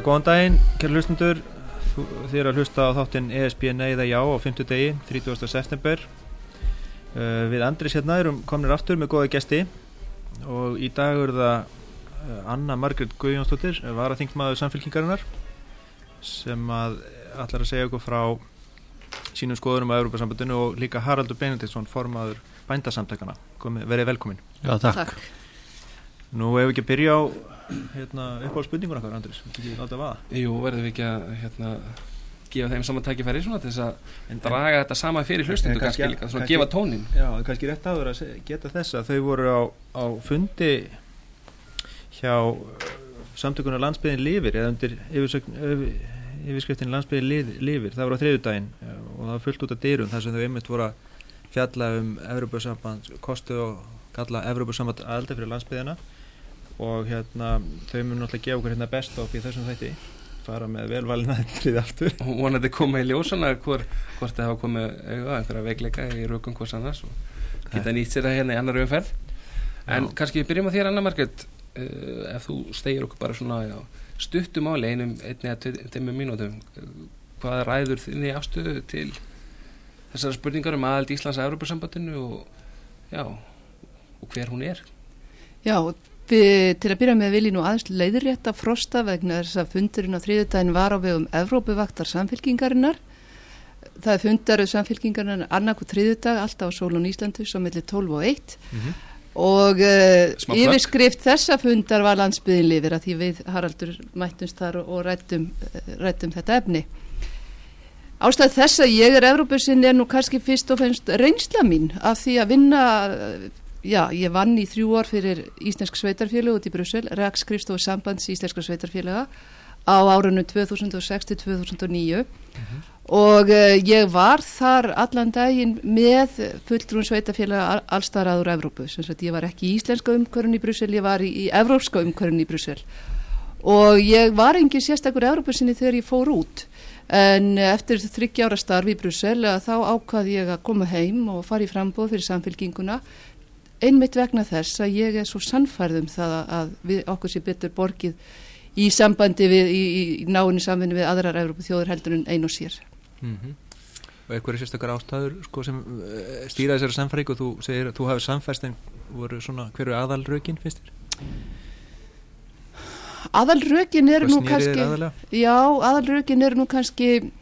Góðan daginn, kæra hlustundur. Þið eru að hlusta á þáttinn ESB neyða já á 5. degi, 30. september. Uh, við Andris hérna erum komnir aftur með góða gesti og í dag eru það uh, Anna Margret Guðjónsdóttir, varaþingmaður samfélkingarinnar sem að allar að segja okkur frá sínum skoðunum á Európa-sambandinu og líka Haraldur Benediktsson, formaður bændasamtakana. Verið velkomin. Já, takk. takk. Nú hefur við ekki að byrja á hérna, uppáhald spurningur okkar, Andris, ekki láta vaða? Jú, verðum við ekki að hérna, gefa þeim saman tækifæri svona til þess að draga þetta sama fyrir hlustundu kannski líka, svona að gefa tónin. Já, kannski rétt áður að geta þess að þau voru á, á fundi hjá uh, samtökunar landsbygðin Livir eða undir yfirskriftin landsbygðin Livir, það voru á þriðudaginn og það var fullt út af dyrum þar sem þau einmitt voru að fjalla um Evropasamband, kostu og kalla Evropasamband aðalda fyrir landsbygðina og hérna þau mun náttúrulega gefa okkur hérna best á því þessum þætti. Fara með velvalina þrið aftur. Og vonandi koma í ljósana hvort það hafa komið auðvitað einhverja veikleika í rökum hvers annars og geta nýtt sér það hérna í annar umferð. En já. kannski byrjum á þér Anna Margret uh, ef þú stegir okkur bara svona já, stuttum áli einum einni að tömmu mínútum. Hvað ræður þinni afstöðu til þessara spurningar um aðald Íslands að Európa-sambandinu og já og hver hún er? Já, við, til að byrja með vil ég nú aðeins leiðrétt að frosta vegna þess að fundurinn á þriðudagin var á vegum Evrópuvaktar samfélkingarinnar það er fundaruð samfélkingarinnar annarku þriðudag, alltaf á Sólun Íslandu svo mellir 12 og 1 mm -hmm. og uh, yfirskrift þessa fundar var landsbyðinlifir að því við Haraldur mættumst þar og, rættum, rættum þetta efni. Ástæð þess að ég er Evrópusinn er nú kannski fyrst og fennst reynsla mín af því að vinna já, ég vann í þrjú ár fyrir Íslensk sveitarfélag út í Brussel, reakskrifstofu sambands Íslenska sveitarfélaga á árunum 2006-2009 mm -hmm. og uh, ég var þar allan daginn með fulltrún sveitarfélaga allstaraður Evrópu, sem sagt ég var ekki í Íslenska umkörun í Brussel, ég var í, í Evrópska umkörun í Brussel. Og ég var engin sérstakur Evrópusinni þegar ég fór út. En eftir þryggjára starfi í Brussel þá ákvaði ég að koma heim og fara í frambóð fyrir samfélkinguna einmitt vegna þess að ég er svo sannfærð um það að við okkur sé betur borgið í sambandi við, í, í náinni samvinni við aðrar Európa þjóður heldur en einu og sér. Mm -hmm. Og eitthvað er sérstakar ástæður sko, sem uh, stýra þessari samfæring og þú segir að þú hafið samfærst en voru svona, hverju aðalrökin fyrstir? Aðalrökin eru nú kannski, já, aðalrökin eru nú kannski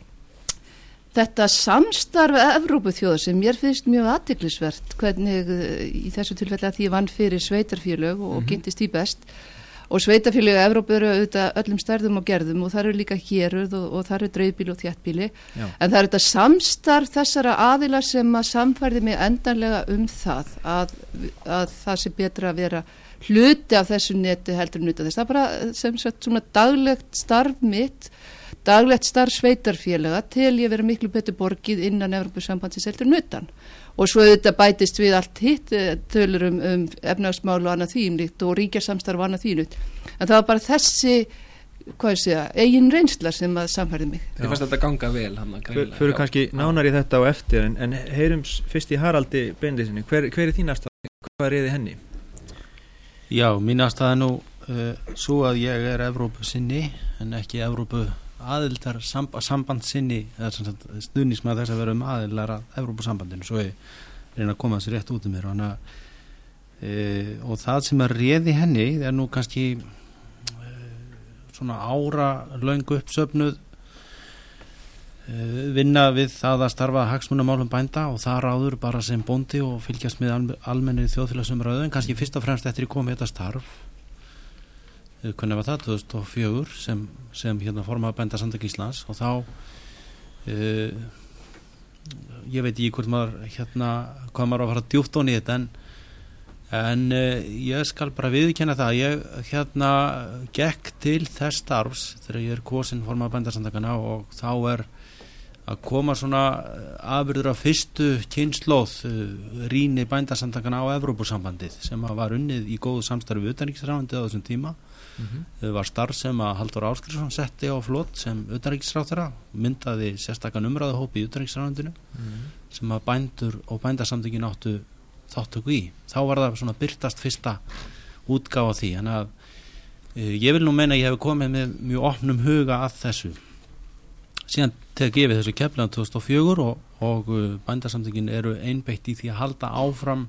Þetta samstarf Evrópu þjóðar sem mér finnst mjög aðtiklisvert hvernig eh, í þessu tilfelli að því vann fyrir sveitarfélög og mm -hmm. kynntist í best og sveitarfélög að Evrópu eru auðvitað öllum stærðum og gerðum og það eru líka héruð og, og það eru dreifbíl og þjættbíli en það eru þetta samstarf þessara aðila sem að samfærði mig endanlega um það að, að það sé betra að vera hluti af þessu neti heldur nuta þess. Það er bara sem sagt svona daglegt starf mitt daglegt starf sveitarfélaga til ég vera miklu betur borgið innan Evropasambansi seldur nutan og svo þetta bætist við allt hitt eh, tölur um, um efnagsmál og annað þýmlikt og ríkjarsamstarf og annað þýnut en það var bara þessi hvað ég segja, eigin reynsla sem að samhærið mig. Þið fannst þetta ganga vel Fyrir kannski nánar í þetta á eftir en, en heyrum fyrst í Haraldi Bendisini, hver, hver er þín aðstæða? Hvað er eði henni? Já, mín aðstæða er nú uh, svo að ég er Evrópu sinni en ekki Evrópu aðildar samb samband sinni stuðnís með þess að vera um aðildar að Evrópusambandinu svo ég reyna að koma þessi rétt út um mér. Og, e, og það sem að réði henni er nú kannski e, svona ára laungu uppsöfnuð e, vinna við það að starfa hagsmunamálum bænda og það ráður bara sem bondi og fylgjast með almenni þjóðfélagsumröðu en kannski fyrst og fremst eftir að koma þetta starf hvernig var það, 2004 sem, sem hérna formaði bænda Sandak Íslands og þá uh, ég veit ekki hvort maður hérna, hvað maður á að fara djúft ón í þetta en, en uh, ég skal bara viðkjanna það ég hérna gekk til þess starfs þegar ég er kosin formaði bænda Sandakana og þá er að koma svona afbyrður af fyrstu kynnslóð uh, ríni bændasamtakana á Evrópusambandið sem var unnið í góðu samstarfi utanriksræfandi á þessum tíma mm -hmm. var starf sem að Haldur Áskilsson setti á flott sem utanriksráþara myndaði sérstakann umræðahópi í utanriksráðandinu mm -hmm. sem að bændur og bændarsamtökin áttu þáttöku í þá var það svona byrtast fyrsta útgáð á því en að Eh, Ég vil nú meina að ég hef komið með mjög opnum huga að þessu. Síðan ég við þessu keflaðan 2004 og, og uh, bændasamtökin eru einbeitt í því að halda áfram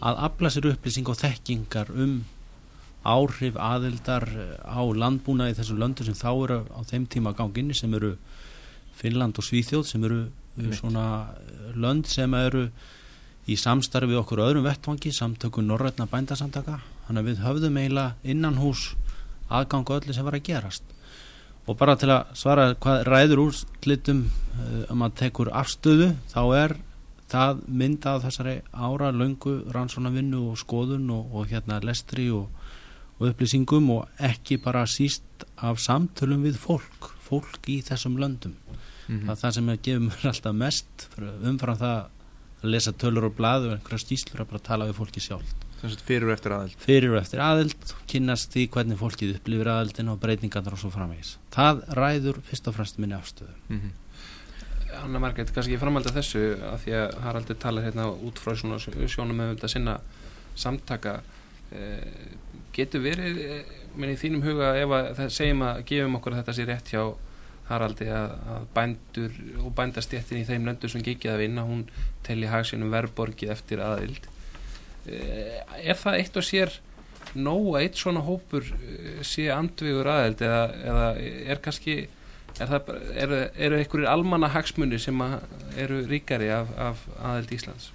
að afla sér upplýsing og þekkingar um áhrif aðildar eh, á landbúna í þessum löndu sem þá eru á þeim tíma ganginni sem eru Finnland og Svíþjóð sem eru Einmitt. svona uh, lönd sem eru í samstarfi við okkur öðrum vettvangi samtöku Norrætna bændasamtaka þannig að við höfðum eiginlega innan hús aðgang á öllu sem var að gerast og bara til að svara hvað ræður úrslitum uh, um að tekur afstöðu þá er það myndað þessari ára löngu rannsóna vinnu og skoðun og, og hérna lestri og, og upplýsingum og ekki bara síst af samtölum við fólk fólk í þessum löndum. Mhm. það er það sem er gefur mér alltaf mest fyrir- umfram það að lesa tölur og blaðu og einhverja skýslur að bara tala við fólki sjálf fyrir og eftir aðild. Fyrir og eftir aðild kynnast því hvernig fólkið upplifir aðildin og breytingarnar og svo framvegis. Það ræður fyrst og fremst minni afstöðu. Mhm. Anna Margreit, kannski ég framhaldi af þessu að því að Haraldur talar hérna út frá svona sjónum með þetta sinna samtaka getur verið eh, minn í þínum huga ef að það segjum að gefum okkur að þetta sé rétt hjá Haraldi að, að bændur og bændastjættin í þeim löndu sem gikið að vinna hún telli hagsinum verborgið eftir aðild. Eh, er það eitt og sér nóg að eitt svona hópur eh, sé andvigur aðild eða, eða er kannski er eru, eru einhverjir almanna hagsmunir sem eru ríkari af, af aðild Íslands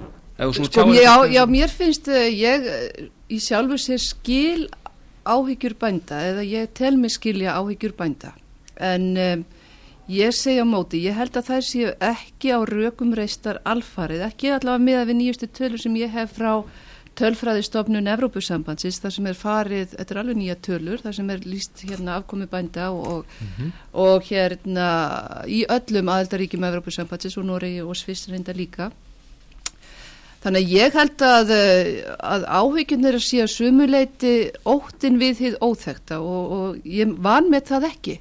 Ef þú svona Sko, já, já, mér finnst uh, ég uh, í sjálfu sér skil áhyggjur bænda eða ég tel mig skilja áhyggjur bænda en um, ég segja móti, ég held að þær séu ekki á rökum reistar alfarið, ekki allavega með að við nýjustu tölur sem ég hef frá tölfræðistofnun Evrópusambandsins þar sem er farið, þetta er alveg nýja tölur þar sem er líst hérna afkomi bænda og, Mhm. og hérna í öllum aðeldaríkjum Evrópusambandsins og Noregi og Sviss reynda líka Þannig ég held að, eh, að áhyggjurnir að sé að sumuleiti óttin við þið óþekta og, og ég van með það ekki,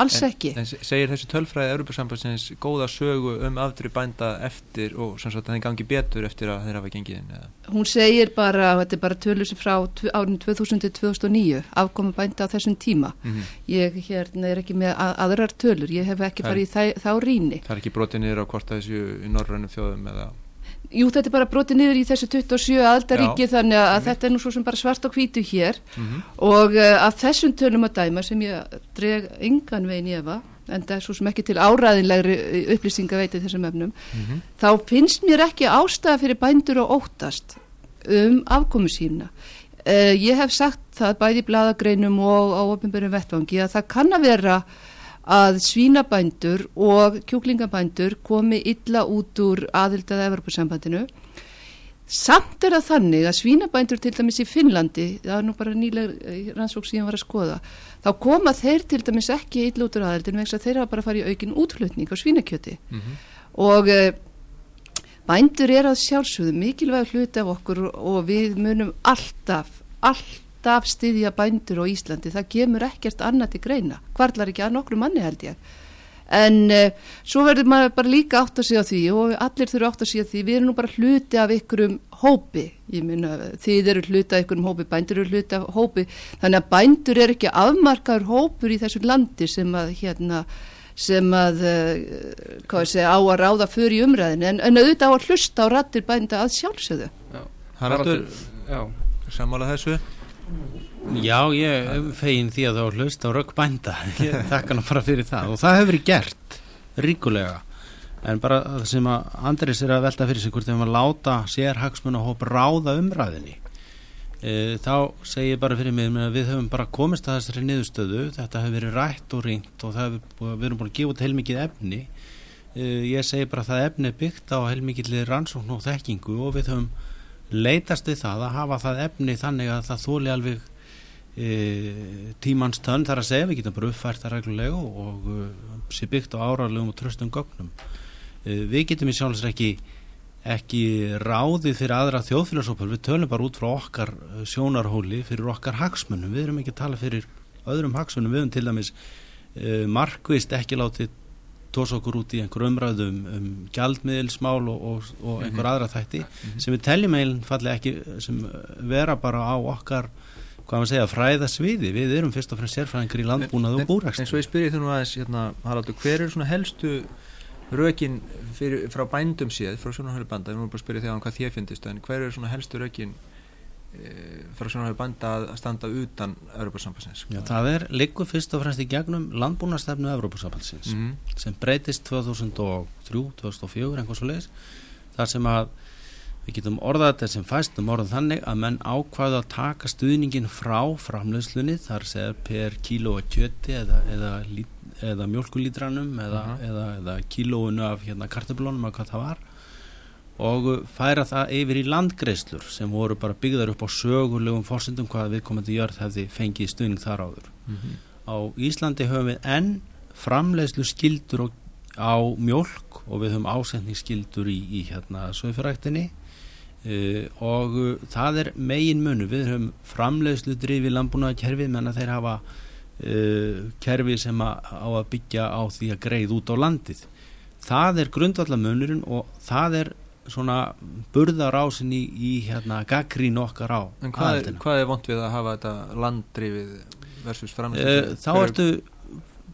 alls ekki. En se- segir þessi tölfræði Európa-sambandsins góða sögu um afdri bænda eftir og sem sagt að þeim gangi betur eftir að þeir hafa gengið inn eða? Hún segir bara, þetta er bara tölur sem frá árinu 2000-2009, afkomi bænda á þessum tíma. Mhm. Ég hérna er ekki með að, aðrar tölur, ég hef ekki Það- farið í þá rýni. Það er ekki brotið niður á hvort þessu í norrænum þjóðum eða Jú, þetta er bara brotið niður í þessu 27 aðeldaríki þannig að þetta er nú svo sem bara svart og hvítu hér Mhm. og uh, af þessum tölum að dæma sem ég dreg engan veginn í efa en það er svo sem ekki til áræðinlegri upplýsinga veitið þessum efnum Mhm. þá finnst mér ekki ástæða fyrir bændur og óttast um afkomu sína uh, ég hef sagt það bæði í bladagreinum og á opinbjörnum vettvangi að það kann að vera að svínabændur og kjúklingabændur komi illa út úr aðildað Evropasambandinu Samt er það þannig að svínabændur til dæmis í Finnlandi, það er nú bara nýleg eh, rannsók sem ég var að skoða, þá koma þeir til dæmis ekki illa út úr aðeldinu vegna þeir hafa bara farið í aukin útflutning á svínakjöti Mhm. og uh, bændur er að sjálfsögðu mikilvæg hluti af okkur og við munum alltaf, alltaf styðja bændur á Íslandi, það kemur ekkert annað til greina, hvarlar ekki að nokkru manni held ég. En uh, svo verður maður bara líka átt að segja því og allir þurfa átt að segja því, við erum nú bara hluti af ykkurum hópi, ég minna þið eru hluti af ykkurum hópi, bændur eru hluti af hópi, þannig að bændur er ekki afmarkaður hópur í þessu landi sem að hérna sem að, uh, hvað ég segja, á að ráða fyrir í umræðinu, en, en auðvitað á að hlusta á rattir bænda að sjálfsögðu. Haraldur, Já, sammála þessu Já, ég fegin því að þá hlust á rögg bænda. Ég þakka nú bara fyrir það. Og það hefur verið gert ríkulega. En bara það sem að Andris er að velta fyrir sig hvort þeim að láta sér hagsmun og hóp ráða umræðinni e, þá segi ég bara fyrir mig að við höfum bara komist að þessari niðurstöðu. Þetta hefur verið rætt og ringt og það hefur, við erum búin að gefa út heilmikið efni. E, ég segi bara að það efni er byggt á heilmikið rannsókn og þekkingu og við höfum leitast við það að hafa það efni þannig að það þóli alveg e, tímans tönn. Þar að segja við getum bara uppfært það reglulega og, og uh, sé byggt á áralegum og tröstum gögnum. E, við getum í sjálfs ekki ekki ráðið fyrir aðra þjóðfélagsópar við tölum bara út frá okkar uh, sjónarhóli fyrir okkar hagsmunum. Við erum ekki að tala fyrir öðrum hagsmunum. Við höfum til dæmis e, markvist ekki látið tósa okkur út í einhver umræðum um gjaldmiðilsmál og, og, og einhver Mhm. aðra þætti Mhm. sem við teljum einfallega ekki sem vera bara á okkar hvað maður segja, fræðasviði við erum fyrst og fremst sérfræðingar í landbúnað og En búrækst svo ég spyrir þú nú aðeins hérna, Haraldur, hver er svona helstu rökin fyrir, frá bændum séð frá sjónarhæri banda, við erum bara spyrja því á hvað þér finnist en hver er svona helstu rökin frá sjónarhæri banda að standa utan Europasambassins Já, það er liggur fyrst og fremst í gegnum landbúnastefnu Evrópusambandsins mm sem breytist 2003, 2004 einhvers svo leiðis þar sem að við getum orðað þetta sem fæst um orðað þannig að menn ákvaðu að taka stuðningin frá framleiðslunni þar segja per kíló að kjöti eða, eða, eða mjölkulítranum eða, Mhm. eða, eða kílóinu af hérna, kartöflunum að hvað það var og færa það yfir í landgreislur sem voru bara byggðar upp á sögulegum fórsendum hvað viðkomandi jörð hefði fengið stuðning þar áður. -hmm. á Íslandi höfum við enn framleiðslu skildur á mjólk og við höfum ásendningsskildur í, í hérna sögfyræktinni uh, og uh, það er megin munu, við höfum framleiðslu drifi landbúnaða kerfi menn að þeir hafa uh, kerfi sem að, á að byggja á því að greið út á landið. Það er grundvallar munurinn og það er svona burðarásin í, í hérna gaggrín okkar á En hvað er, hvað er vond við að hafa þetta landdrifið versus Uh, framleiðslu þá ertu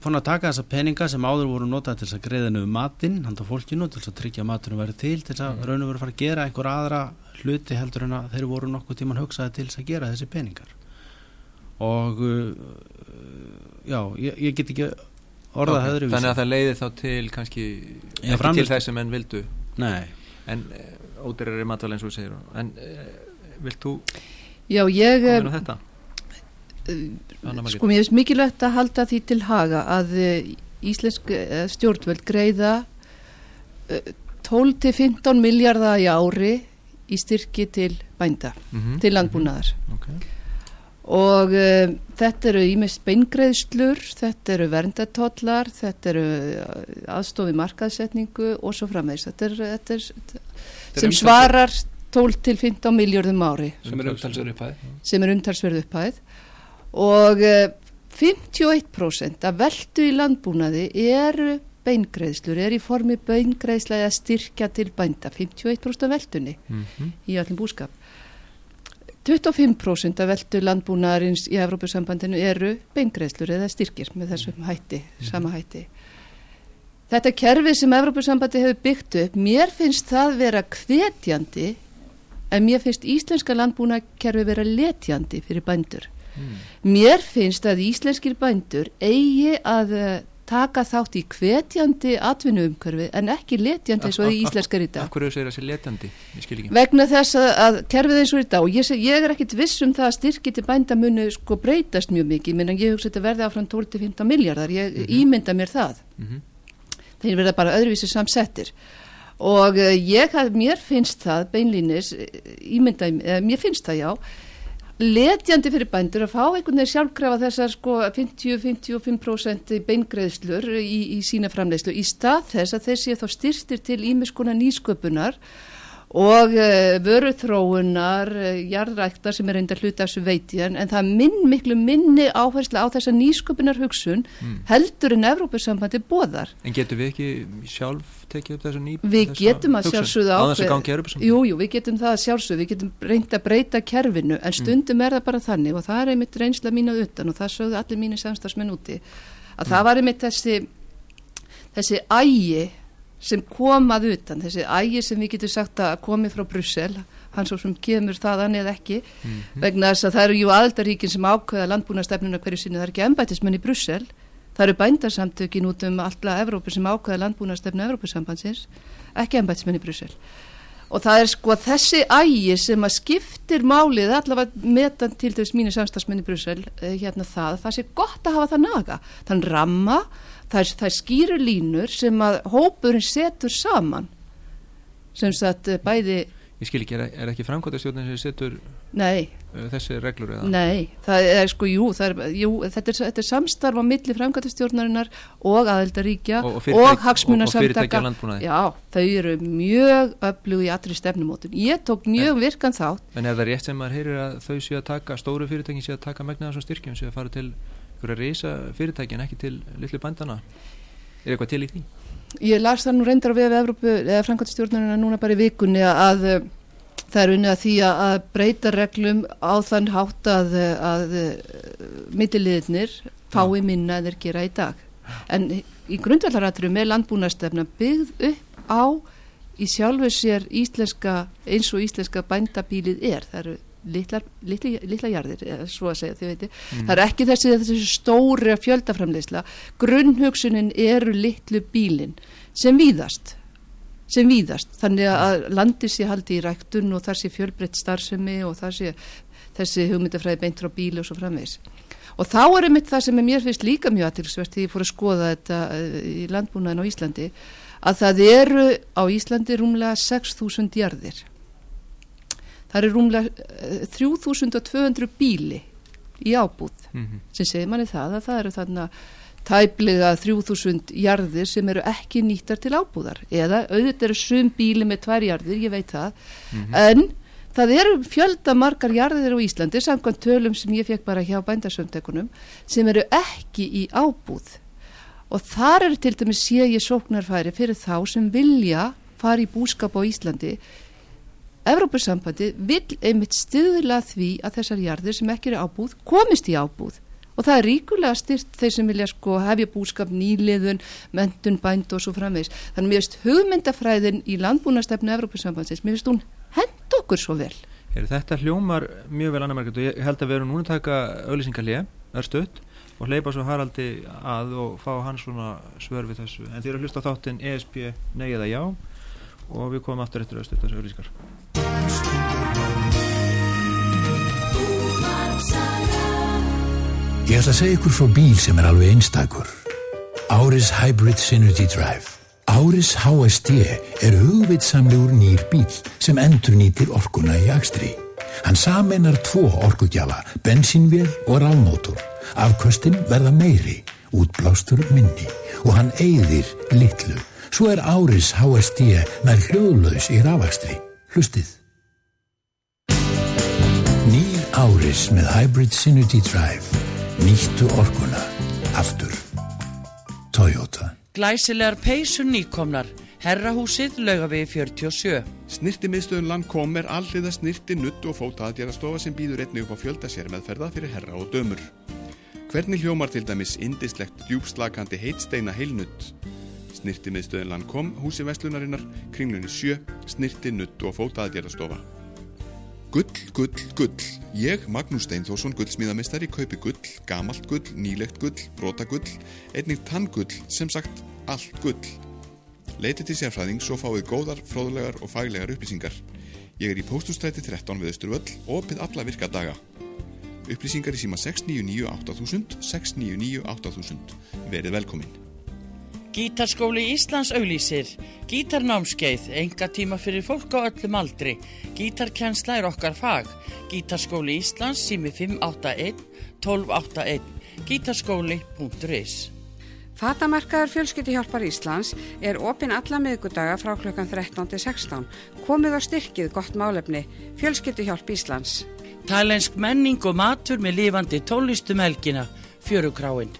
búin að taka þessa peninga sem áður voru notað til þess að greiða niður matinn handa fólkinu til þess að tryggja að maturinn verið til til þess að Mhm. raun og verið að fara að gera einhver aðra hluti heldur en að þeir voru nokkuð tíman hugsaði til þess að gera þessi peningar. Og uh, já, ég, ég get ekki orðað Ok, okay. Þannig að það leiðir þá til kannski Já, ekki framleiðslu- til þess sem menn vildu? Nei, en uh, ódýrar er matvæl eins og þú segir en uh, vilt þú Já, ég, eh, sko mér finnst mikilvægt að halda því til haga að eh, íslensk eh, stjórnvöld greiða eh, 12-15 miljardar í ári í styrki til bænda, Mhm. til landbúnaðar. Ok. Og uh, þetta eru ímest beingreiðslur, þetta eru verndatollar, þetta eru aðstofi markaðsetningu og svo framvegis. Þetta er, þetta er, er sem svarar 12-15 miljardum ári sem er umtalsverð upphæð sem er umtalsverð upphæð og eh, 51% af veldu í landbúnaði eru beingreiðslur, er í formi beingreiðsla eða styrkja til bænda, 51% af veldunni Mhm. í öllum búskap. 25% af veldu landbúnaðarins í Evrópusambandinu eru beingreiðslur eða styrkir með þessum hætti, sama hætti. Þetta kerfi sem Evrópusambandi hefur byggt upp, mér finnst það vera hvetjandi en mér finnst íslenska landbúnakerfi vera letjandi fyrir bændur. Mm. Mér finnst að íslenskir bændur eigi að eh, taka þátt í hvetjandi atvinnuumkörfi en ekki letjandi eins og því íslenskar í Af dag. hverju segir það sér letjandi? Vegna þess að, að kerfið eins og í dag og ég, seg- ég er ekkit viss um það að styrki til bænda munu sko breytast mjög mikið menn ég hugsa þetta verði áfram 12-15 miljardar ég Mhm. ímynda mér það Mhm. þeir verða bara öðruvísi samsettir og uh, ég, mér finnst það beinlínis, eh, ímynda, uh, mér finnst það já, letjandi fyrir bændur að fá einhvern veginn sjálfkrafa þessar sko 50-55% beingreðslur í, í sína framleiðslu í stað þess að þeir séu þá styrstir til ímiskona nýsköpunar og uh, vöruþróunar, uh, jarðræktar sem er enda hluta þessu veitiðan en það er minn, miklu minni áherslu á þessa nýsköpunar hugsun Mm. heldur en Evrópusambandi bóðar. En getum við ekki sjálf tekið upp þessa ný Við þessa getum að hugsun? sjálfsögðu á þess að ákveð- gangi Europasamband Jú, jú, við getum það að sjálfsögðu, við getum reynd að breyta kerfinu, en stundum er það bara þannig og það er einmitt reynsla mín að utan og það sögðu allir mínir samstagsmenn úti, að það var einmitt þessi, þessi ægi sem kom að utan, þessi ægi sem við getum sagt að komi frá Brussel, hann svo sem kemur þaðan eða ekki, Mhm. vegna þess að það eru jú aðaldaríkin sem ákveða landbúnastefnuna hverju sinni, það er ekki embætismenn í Brussel, það eru bændarsamtökin út um alla Evrópu sem ákveða landbúnastefnu Evrópusambandsins, ekki embætismenn í Brussel. Og það er sko þessi ægi sem að skiptir málið allavega metan til þess mínu samstagsmenn í Brussel, eh, hérna það, það sé gott að hafa það naga. Þann ramma, það það skýru línur sem að hópurinn setur saman, sem sagt eh, bæði, Ég skil ekki, er, er ekki framkvæmtastjórnin sem setur nei, uh, þessi reglur eða? Nei, það er sko, jú, er, jú þetta, er, þetta er samstarf á milli framkvæmtastjórnarinnar og aðeldaríkja Og- og og, landbúnaði. Já, þau eru mjög öflug í allri stefnumótun. Ég tók mjög virkan þátt. En er það rétt sem maður heyrir að þau séu að taka, stóru fyrirtækin séu að taka megna þessum styrkjum, séu að fara til að reysa fyrirtæki en ekki til litlu bændana? Er eitthvað til í því? Ég las það nú reyndar á við Evrópu, eða Frankvæmstjórnarinn núna bara í vikunni að uh, það er unnið að því að, breyta reglum á þann hátt að, að mittiliðnir fái minna en þeir gera í dag. En í grundvallaratrum er landbúnastefna byggð upp á í sjálfur sér íslenska, eins og íslenska bændabílið er. Það eru litla, litla, litla jarðir, svo að segja, þið veitir. Mm. Það er ekki þessi, þessi stóri fjöldaframleysla. Grunnhugsunin eru litlu bílinn sem víðast sem víðast, þannig að landi sé haldi í ræktun og þar sé fjölbreytt starfsemi og þar sé þessi hugmyndafræði beintur á bílu og svo framvegs og þá er einmitt það sem mér finnst líka mjög aðtilsvert því ég fór að skoða þetta eh, í landbúnaðin á Íslandi að það eru á Íslandi rúmlega 6.000 jarðir það eru rúmlega 3.200 eh, bíli í ábúð mm -hmm. sem segir manni það að það eru þarna tæplega 3000 jarðir sem eru ekki nýttar til ábúðar eða auðvitað eru sum bíli með tvær jarðir, ég veit það mm -hmm. en það eru fjölda margar jarðir á Íslandi, samkvæmt tölum sem ég fekk bara hjá bændasöndökunum sem eru ekki í ábúð og þar eru til dæmis sé ég sóknarfæri fyrir þá sem vilja fara í búskap á Íslandi Evrópussambandi vil einmitt stiðla því að þessar jarðir sem ekki eru ábúð komist í ábúð og það er ríkulega styrt þeir sem vilja sko hefja búskap nýliðun, mentun, bænd og svo framvegs. Þannig mér finnst hugmyndafræðin í landbúnastefnu Evrópusambandsins, mér finnst hún hend okkur svo vel. Heri, þetta hljómar mjög vel annar margætt og ég held að við erum núna að taka auðlýsingarlega, er stutt og hleypa svo Haraldi að og fá hans svona svör við þessu. En eru að hlusta þáttinn ESP nei eða já og við komum aftur eftir að stutta þessu auðlýsingar. Ég ætla að segja ykkur frá bíl sem er alveg einstakur. Áris Hybrid Synergy Drive. Áris HSD er hugvitsamlegur nýr bíl sem endur nýtir orkuna í akstri. Hann sameinar tvo orkugjafa, bensínvél og rálmótor. Afkvöstin verða meiri, útblástur minni og hann eigðir litlu. Svo er Áris HSD nær hljóðlaus í rafakstri. Hlustið. Nýr Áris með Hybrid Synergy Drive. Nýttu orkuna. Aftur. Toyota. Glæsilegar peysun nýkomnar. Herrahúsið laugavegi 47. Snirtimiðstöðun Landkom er alliða snirti, nutt og fóta aðgjarastofa sem býður einnig upp á fjölda sér meðferða fyrir herra og dömur. Hvernig hljómar til dæmis indislegt djúbslagandi heitsteina heilnutt? Snirtimiðstöðun Landkom, húsi Vestlunarinnar, kringlunni 7, snirti, nutt og fóta aðgjarastofa. Gull, gull, gull. Ég, Magnús Steinforsson, gullsmíðamistari, kaupi gull, gamalt gull, nýlegt gull, brotagull, einnig tangull, sem sagt allt gull. Leitið til sérfræðings og fáið góðar, fróðlegar og faglegar upplýsingar. Ég er í póstustræti 13 við Östurvöll og opið alla virka daga. Upplýsingar í síma 699 8000, 699 8000. Verið velkominn. Gítarskóli Íslands auglýsir. Gítarnámskeið, enga tíma fyrir fólk á öllum aldri. Gítarkjensla er okkar fag. Gítarskóli Íslands, sími 581 1281. Gítarskóli.is Fatamarkaður fjölskyttihjálpar Íslands er opinn alla miðgudaga frá klukkan 13.16. Komið á styrkið gott málefni. Fjölskyttihjálp Íslands. Tælensk menning og matur með lifandi tónlistum helgina. Fjörugráin.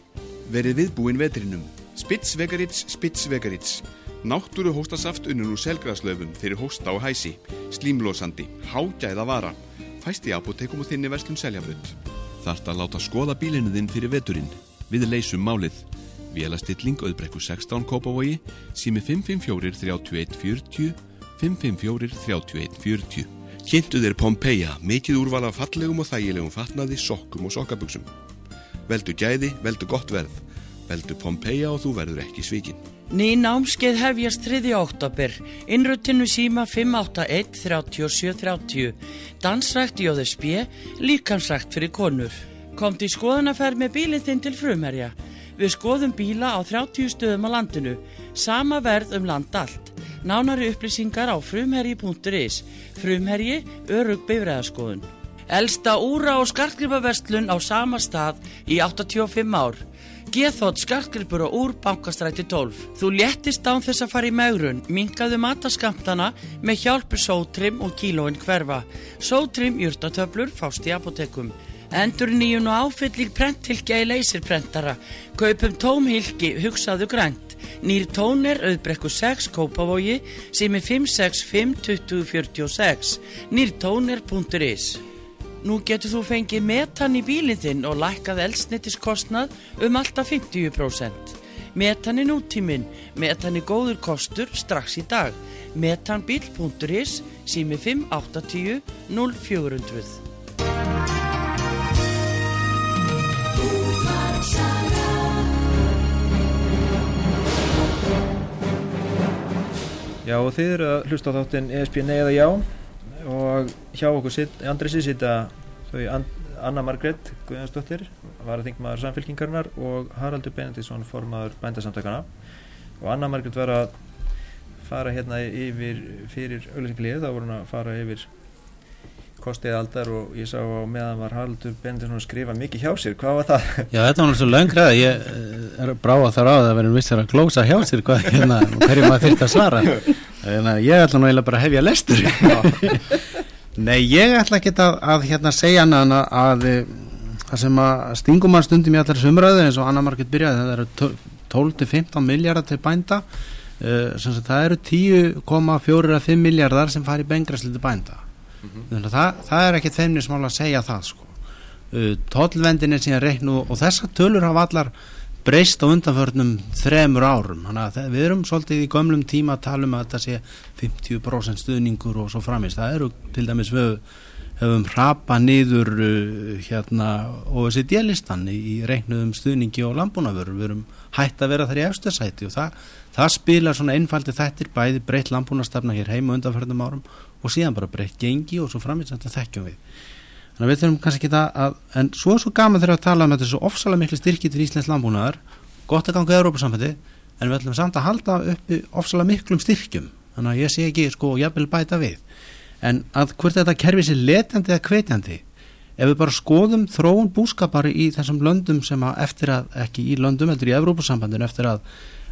Verið viðbúin vetrinum. Spitsvegarits, Spitsvegarits. Náttúru hóstasaft unnum úr selgraðslöfum fyrir hósta og hæsi. Slímlósandi, hágæða vara. Fæst í apotekum og þinni verslun seljafut. Þart að láta skoða bílinu þinn fyrir veturinn. Við leysum málið. Vélastilling auðbrekku 16 Kópavogi, sími 554 31 40, 554 31 40. Kynntu þér Pompeia, mikið úrvala fallegum og þægilegum fatnaði, sokkum og sokkaböksum. Veldu gæði, veldu gott verð. Veldu Pompeia og þú verður ekki svíkin. Ný námskeið hefjast 3. oktober. Innrutinu síma 581 37 30. Dansrækt í OðSB, líkamsrækt fyrir konur. Komt í skoðanaferð með bílinn þinn til frumherja. Við skoðum bíla á 30 stöðum á landinu. Sama verð um land allt. Nánari upplýsingar á frumherji.is. Frumherji, örug beifræðaskoðun. Elsta úra og skartgripaverslun á sama stað í 85 ár. Geðþótt skartgripur og úr bankastræti 12. Þú léttist án þess að fara í maurun, mingaðu mataskamtana með hjálpu sótrim og kílóin hverfa. Sótrim, júrtatöflur, fást í apotekum. Endur nýjun og áfyllir prenthylgja í leysirprentara. Kaupum tómhylgi, hugsaðu grænt. Nýr tónir auðbrekku 6 Kópavogi sem er 565-2046 nýrtónir.is Nú getur þú fengið metan í bílinn þinn og lækkað elsnittiskostnað um alltaf 50%. Metan er nútíminn, metan er góður kostur strax í dag. metanbíl.is sími 580 0400 Já og þið eru að hlusta á þáttinn ESP Nei eða Já og hjá okkur sitt, Andresi sita þau Anna Margret Guðjónsdóttir, varaþingmaður samfélkingarnar og Haraldur Benediktsson formaður bændasamtakana og Anna Margret var að fara hérna yfir fyrir auðvitað þá voru hún að fara yfir kostið aldar og ég sá á meðan var Haraldur Benediktsson að skrifa mikið hjá sér, hvað var það? Já, þetta var náttúrulega löngra ég eh, er bráða þar á það að vera vissar að glósa hjá sér. Hvað hérna, hverju maður þurft að svara en ég ætla nú eiginlega bara að hefja lestur Nei, ég ætla ekki að, að hérna segja hana að það sem að stingum að stundum í allar sumröðu eins og Anna Marget byrjaði það eru 12-15 miljardar til bænda uh, það eru 10,4-5 miljardar sem fari bengræsli til bænda mm -hmm. það, það er ekki þeimnismál að segja það sko. uh, tollvendin er síðan reiknu og þessar tölur hafa allar breyst á undanförnum þremur árum. Þannig að við erum svolítið í gömlum tíma að tala um að þetta sé 50% stuðningur og svo framist, það eru til dæmis við höfum rapa niður uh, hérna OECD-listan í reiknuðum stuðningi og landbúnavörur, við erum hægt að vera þar í efstasæti og það, það spilar svona einfaldi þettir bæði breytt landbúnastafna hér heima undanförnum árum og síðan bara breytt gengi og svo framist þetta þekkjum við þannig að við þurfum kannski ekki að en svo er svo gaman þegar við tala um þetta svo ofsalega miklu styrki til Íslands landbúnaðar. Gott að ganga í Európa-sambandi en við ætlum samt að halda uppi ofsalega miklum styrkjum. Þannig að ég sé ekki sko jafnvel bæta við. En að hvert þetta kerfi sér letjandi eða kveitjandi ef við bara skoðum þróun búskapari í þessum löndum sem að eftir að ekki í löndum heldur í Európa-sambandinu eftir að,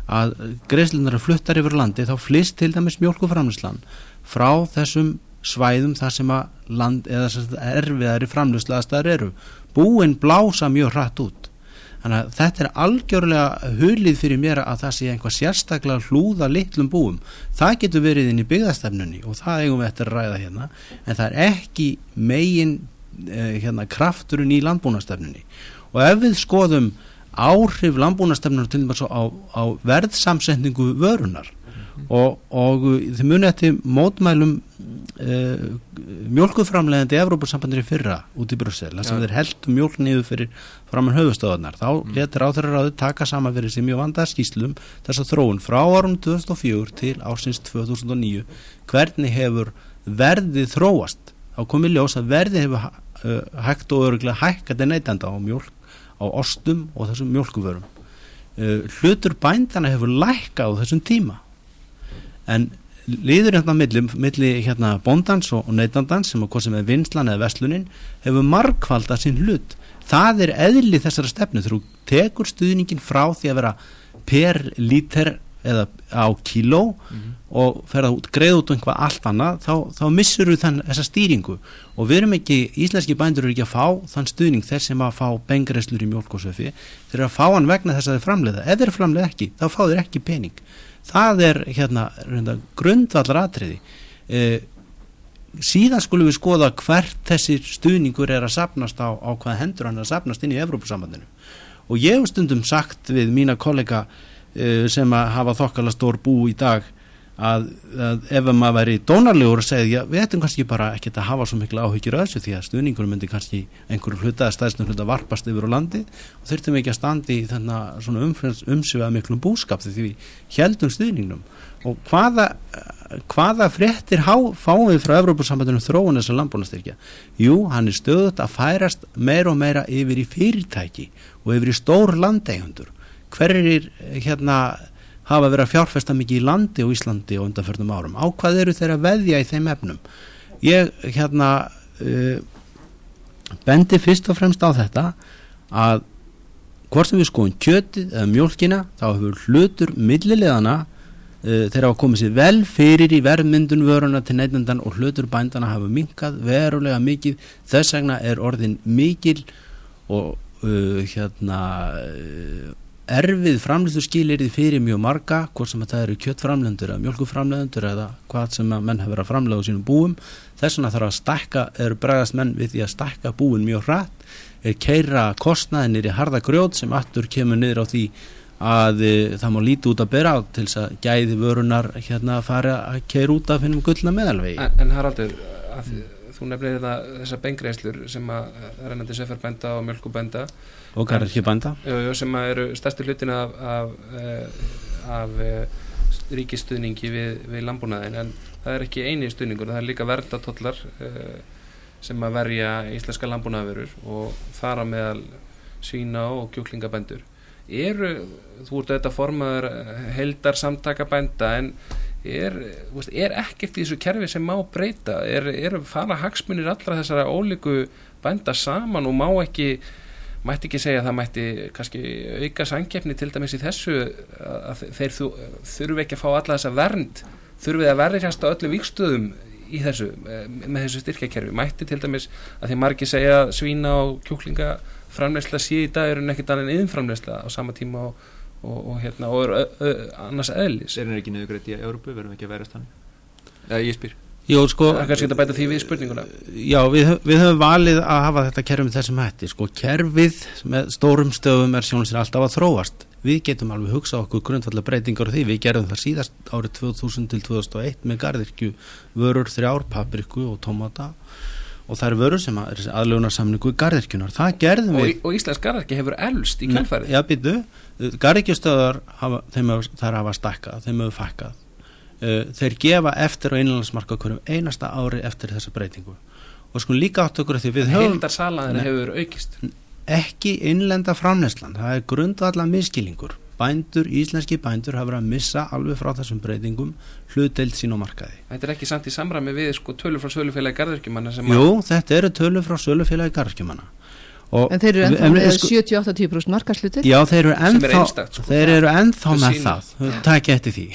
að greiðslunar fluttar yfir landi þá flist til dæmis mjölkuframlislan frá þessum svæðum þar sem að land eða erfiðari framlöslaðastar eru. Búin blása mjög hratt út. Þannig að þetta er algjörlega hulið fyrir mér að það sé einhvað sérstaklega hlúða litlum búum. Það getur verið inn í byggðastefnunni og það eigum við eftir að ræða hérna en það er ekki megin eh, hérna, krafturinn í landbúnastefnunni og ef við skoðum áhrif landbúnastefnunni til dæmis á, á verðsamsetningu vörunar og, og þið munið eftir mótmælum uh, mjölkuframlegandi Evrópussambandri fyrra út í Brussel þess að þeir heldum mjölk niður fyrir framann höfustöðunar þá mm. letur áþurrar að þau taka sama fyrir sem mjög vandað skýslum þess að þróun frá árum 2004 til ársins 2009 hvernig hefur verðið þróast? Þá komið ljós að verðið hefur uh, hægt og öruglega hækkandi neytanda á mjölk á ostum og þessum mjölkuvörum uh, hlutur bændana hefur lækka á þessum tíma en liður hérna milli, milli hérna bóndans og neytandans sem að hvað sem er vinslan eða vestlunin hefur markvalda sín hlut. Það er eðli þessara stefnu. Þú tekur stuðningin frá því að vera per líter eða á kíló mm -hmm. og fer að greið út um einhvað allt annað þá, þá missur við þann þessa stýringu. Og við erum ekki, íslenski bændur eru ekki að fá þann stuðning þess sem að fá bengreslur í mjölkosöfi þeir eru að fá hann vegna þess að þeir framleiða ef þeir framleiða ekki, þá fá þeir ekki pening það er hérna grundvallar atriði e, síðan skulum við skoða hvert þessi stuðningur er að sapnast á, á hvað hendur hann að sapnast inn í Evrópusambandinu. Og ég hef stundum sagt við mína kollega e, sem að hafa þokkala stór bú í dag að, að ef maður væri dónarlegur og segið, já, við ættum kannski bara ekkert að hafa svo miklu áhyggjur að þessu því að stuðningur myndi kannski einhverju hluta að stæðstum hluta varpast yfir á landi og þurftum ekki að standi í þennan svona umsöfað miklum búskap því við heldum stuðningnum og hvaða, hvaða fréttir há, fáum við frá Evrópussambandunum þróun þessar landbúnastyrkja? Jú, hann er stöðut að færast meira og meira yfir í fyrirtæki og yfir í stór landeigundur hverjir hérna hafa verið að fjárfesta mikið í landi og Íslandi og undanförnum árum. Á hvað eru þeirra veðja í þeim efnum? Ég hérna uh, bendi fyrst og fremst á þetta að hvort sem við skoðum kjötið eða mjölkina þá hefur hlutur millilegana uh, þeirra að koma sér vel fyrir í verðmyndun vöruna til neitundan og hlutur bændana hafa minkað verulega mikið þess vegna er orðin mikil og uh, hérna erfið framlýstu skilirði fyrir mjög marga, hvort sem þetta eru kjöttframlendur eða mjölkuframlendur eða hvað sem menn hefur að framlega á sínum búum. Þess vegna þarf að stakka, eru bregðast menn við því að stakka búin mjög hratt er keira kostnaðinir í harda grjót sem aftur kemur niður á því að e, það má líti út að bera á til þess að gæði vörunar hérna að fara að keira út af finnum gullna meðalvegi. En, en Haraldur, að, þú nefnir þetta þessar bengreislur sem að rennandi söfarbænda og mjölkubænda og garðirkjubænda sem að eru stærstu hlutin af, af, af, af ríkistuðningi við, við landbúnaðin en það er ekki eini stuðningur, það er líka verðatollar uh, sem að verja íslenska landbúnaðverur og þar á meðal svína og kjúklingabændur. Eru, þú ert auðvitað formaður heldar samtaka bænda en er, veist, er ekkert í þessu kerfi sem má breyta? Er, er fara hagsmunir allra þessara ólíku bænda saman og má ekki mætti ekki segja að það mætti kannski auka sangefni til dæmis í þessu að þeir þurfu ekki að fá alla þessa vernd? Þurfið að verðast á öllum vikstöðum í þessu, með þessu styrkjakerfi? Mætti til dæmis að því margi segja svína og kjúklinga framlegsla sé í dag eru nekkit annað en yðinframlegsla á sama tíma og, og, og hérna og eru annars eðlis. Er það ekki nöðugrætt í Európu, verðum ekki að verðast hann? Eða ég spyr. Jó, sko, það er kannski að bæta því við spurninguna. Já, við, við höfum valið að hafa þetta kerfið með þessum hætti, sko, kerfið með stórum stöðum er sjónum sér alltaf að þróast. Við getum alveg hugsað okkur grundvallar breytingar á því, við gerðum það síðast árið 2000 til 2001 með gardirkju vörur þrjár, papriku og tomata og það eru vörur sem er aðlunarsamningu í gardirkjunar, það gerðum og, við og Íslands gardirkji hefur elst í kjálfærið Já, býtu, gardirkjustöðar þar hafa stakkað, þeim hefur fækkað. Uh, þeir gefa eftir á einlandsmarka hverjum einasta ári eftir þessa breytingu. Og sko líka átt okkur að því við höfum Hildar salaðin hefur aukist. Ekki innlenda framneslan það er grundvallar miskilingur bændur, íslenski bændur hafa verið að missa alveg frá þessum breytingum hlutdeild sín á markaði. Þetta er ekki samt í samræmi við sko tölur frá sölufélagi garðurkjumanna Jú, þetta eru tölur frá sölufélagi garðurkjumanna En þeir eru ennþá með 70-80% markaslutir Já, þeir eru ennþá, sko. þeir eru ennþá með það, takk eftir því.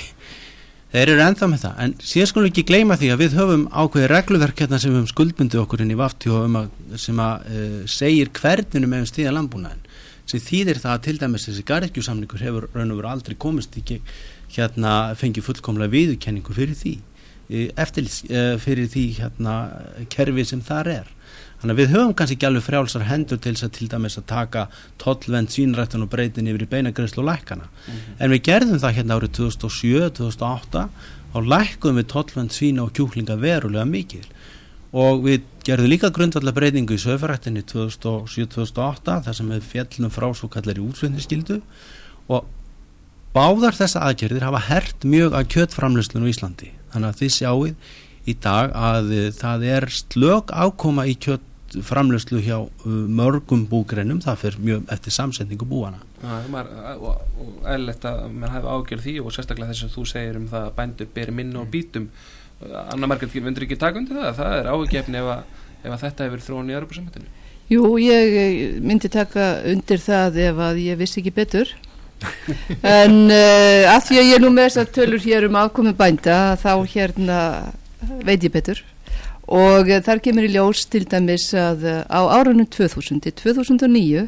Þeir eru ennþá með það, en síðan skulum ekki gleyma því að við höfum ákveði regluverk hérna sem við höfum skuldbundi okkur inn í vaftjó um að, sem að uh, segir hvernig með um stíða landbúnaðin sem þýðir það að til dæmis þessi garðekjusamningur hefur raun og veru aldrei komist ekki hérna fengið fullkomlega viðurkenningu fyrir því eftir uh, fyrir því hérna kerfi sem þar er Þannig að við höfum kannski ekki alveg frjálsar hendur til þess að til dæmis að taka tollvend sínrættan og breytin yfir í beinagreyslu og lækana. Mm -hmm. En við gerðum það hérna árið 2007-2008 og lækum við tollvend sína og kjúklinga verulega mikil. Og við gerðum líka grundvallar breytingu í söfarættinni 2007-2008 þar sem við fjallum frá svo kallar í útsveitniskildu og báðar þessa aðgerðir hafa hert mjög að kjöttframlöslun á Íslandi. Þannig að þið sjáuð í dag að það er slög ákoma í kjött framlöslu hjá mörgum búgreinum það fyrir mjög eftir samsendingu búana og eðlert að mann hafa ágjörð því og sérstaklega þess að þú segir um það að bændur beri minna og bítum. Annar margir myndur ekki taka undir það? Það er ágjörn ef, ef að þetta hefur þróun í Europasambandinu Jú, ég myndi taka undir það ef að ég vissi ekki betur. En uh, að því að ég nú með þess að tölur hér um afkomi bænda þá hérna veit ég betur og þar kemur í ljós til dæmis að á árunum 2000 til 2009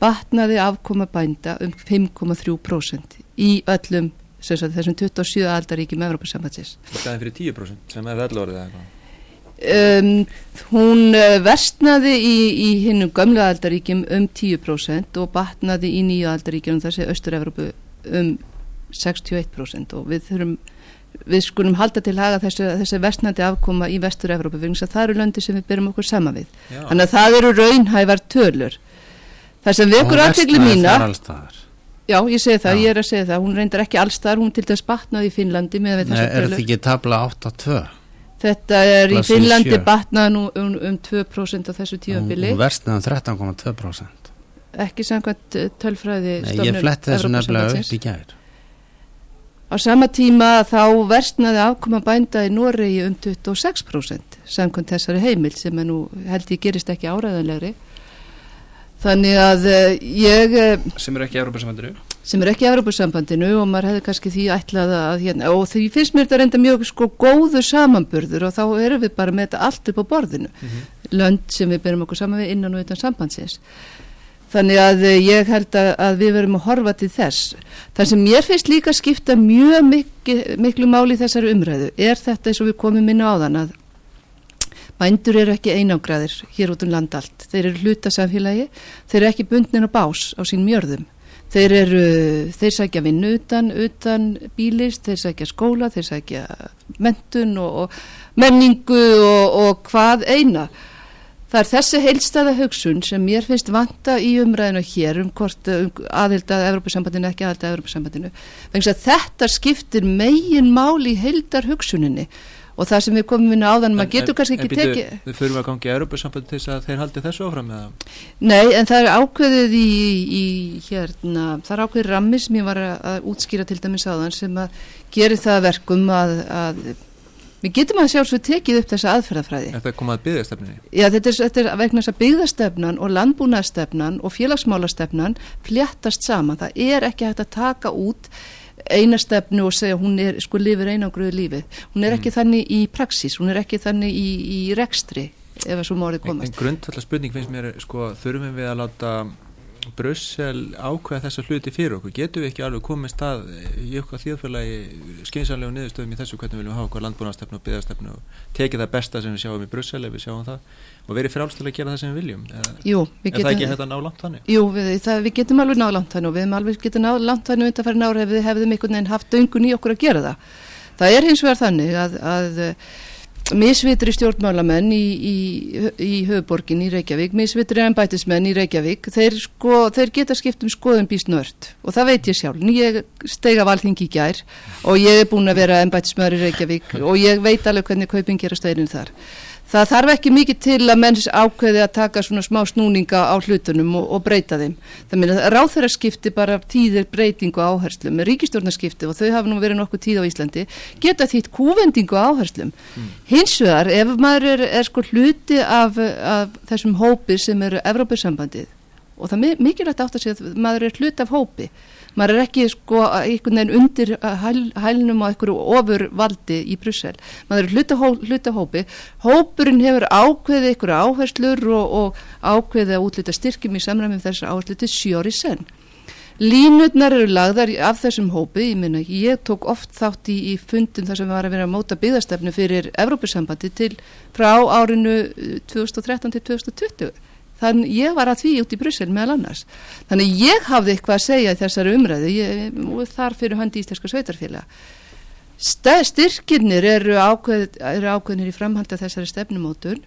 batnaði afkoma bænda um 5,3% í öllum sagt, þessum 27 aldaríkjum Evropasambatsins. Það er fyrir 10% sem er vel orðið eitthvað? Um, hún vestnaði í, í hinnum gömlu aldaríkjum um 10% og batnaði í nýju aldaríkjum þessi Östur-Evropu um 61% og við þurfum við skulum halda til haga þessi, þessi vestnandi afkoma í vestur-Európa fyrir að það eru löndi sem við byrjum okkur sama við. Já. þannig að það eru raunhævar tölur. Það sem vekur aðtegli mína Já, ég segi það, Já. ég er að segja það. Hún reyndar ekki allstar, hún til dæs batnaði í Finnlandi með Nei, er þetta ekki tabla 8-2? Þetta er Plassin í Finnlandi batnaði nú um, um 2% á þessu tífambili og vestnaði um 13,2% Ekki samkvæmt eh, tölfræði Nei, ég flett þessu nefnilega upp í gæðir Á sama tíma þá versnaði afkoma bænda í Noregi um 26% samkvæmt þessari heimil sem er nú held ég gerist ekki áræðanlegri. Þannig að uh, ég... Uh, sem eru ekki í Európa-sambandinu? Sem eru ekki í Európa-sambandinu og maður hefði kannski því ætlað að hérna og því finnst mér þetta reynda mjög sko góðu samanburður og þá erum við bara með þetta allt upp á borðinu. Mm -hmm. Lönd sem við byrjum okkur saman við innan og utan sambandsins. Þannig að eh, ég held að, að við verum að horfa til þess. Það sem mér finnst líka skipta mjög miklu, miklu máli í þessari umræðu er þetta eins og við komum inn á þann að bændur eru ekki einangræðir hér út um land allt. Þeir eru hluta samfélagi, þeir eru ekki bundnin á bás á sín mjörðum Þeir eru, þeir sækja vinnu utan, utan bílist, þeir sækja skóla, þeir sækja mentun og, og menningu og, og hvað eina. Það er þessi heilstæða hugsun sem mér finnst vanta í umræðinu hér um hvort um aðhildað Evropasambandinu ekki aðhildað Evropasambandinu. Þetta skiptir megin mál í heildar hugsuninni og það sem við komum inn á þannig að maður getur kannski ekki tekið Við fyrir að gangi Europasamband til þess að þeir haldi þessu áfram eða? Nei, en það er ákveðið í, í hérna, það er ákveðið rammi sem ég var að útskýra til dæmis á þann sem að gera það verkum að, að við getum að sjálfsög tekið upp þessa aðferðafræði Er það komað að byggðastefninni? Já, þetta er, þetta er vegna þess að byggðastefnan og landbúnaðastefnan og félagsmálastefnan fléttast saman, það er ekki hægt að taka út einastefnu og segja hún er, sko, lifir einangruðu lífið. Hún er ekki mm. þannig í praxis, hún er ekki þannig í, í rekstri ef það svo mórið komast. En, en grundvallar spurning finnst mér, sko, þurfum við að láta Brussel ákveða þessa hluti fyrir okkur. Getur við ekki alveg komið stað í okkar þjóðfélagi skynsanlegu niðurstöðum í þessu hvernig við viljum hafa okkar landbúnastefnu og byggastefnu og tekið það besta sem við sjáum í Brussel ef við sjáum það og verið frálstilega að gera það sem við viljum. Jú, við er það ekki hægt að ná langt þannig? Jú, við, það, við getum alveg ná langt þannig og við alveg getum ná langt þannig undan fyrir nára ef við hefðum einhvern veginn haft döngun í okkur að gera það. Það er hins vegar þannig að, að misvitri stjórnmálamenn í, í, í höfuborgin í Reykjavík, misvitri ennbætismenn í Reykjavík, þeir, sko, þeir geta skipt um skoðum býst nört og það veit ég sjálf. Ég steg af alþingi í gær og ég er búin að vera ennbætismöður í Reykjavík og ég veit alveg hvernig kaupin gera stöðin þar. Það þarf ekki mikið til að menns ákveði að taka svona smá snúninga á hlutunum og, og breyta þeim. Það meina ráþæraskipti bara tíðir breytingu áherslum, ríkistjórnarskipti og þau hafa nú verið nokkuð tíð á Íslandi, geta þýtt kúvendingu áherslum. Mm. Hins vegar, ef maður er, er sko hluti af, af þessum hópi sem eru Evrópussambandið og það er mikilvægt átt að segja að maður er hluti af hópi maður er ekki sko einhvern veginn undir hæl, hælnum á einhverju ofurvaldi í Brussel, maður er hluta, hó, hluta hópi, hópurinn hefur ákveðið einhverju áherslur og, og ákveðið að útlita styrkjum í samræmi með þessar áherslu til sjóri senn. Línutnar eru lagðar af þessum hópi, ég minna, ég tók oft þátt í, í fundum þar sem var að vera að móta byggðastefnu fyrir Evrópussambandi til frá árinu 2013 til 2020 þannig ég var að því út í Bryssel meðal annars. Þannig ég hafði eitthvað að segja þessari umræðu ég, þar fyrir höndi íslenska sveitarfélag styrkinir eru, ákveð, eru ákveðinir í framhanda þessari stefnumótun.